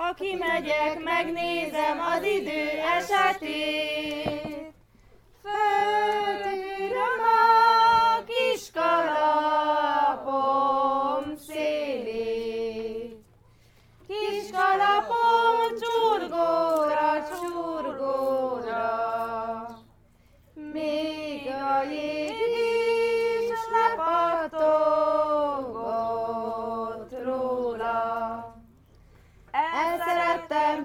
Ha kimegyek, megnézem az idő esetét. Föltűröm a kis kalapom szélét. Kis kalapom csurgóra, csurgóra. Még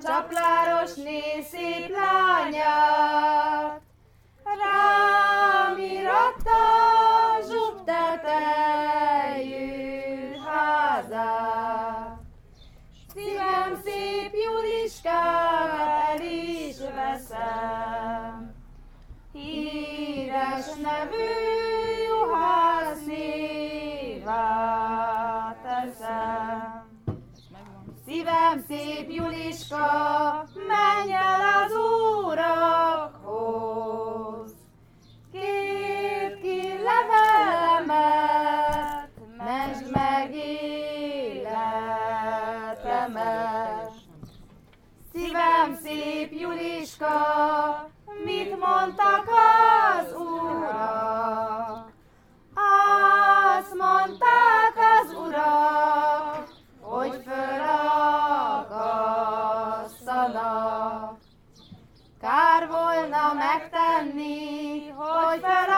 csaplárosné szép lányát, rám iratta zsub tetejű házát. Szívem szép Juliskát el is veszem, híres nevű juhásznévá teszem. Szívem szép Juliska, menj el az urakhoz. Két ki levelemet, mesd meg életemet. Szívem szép Juliska, Kár volna megtenni, hogy fel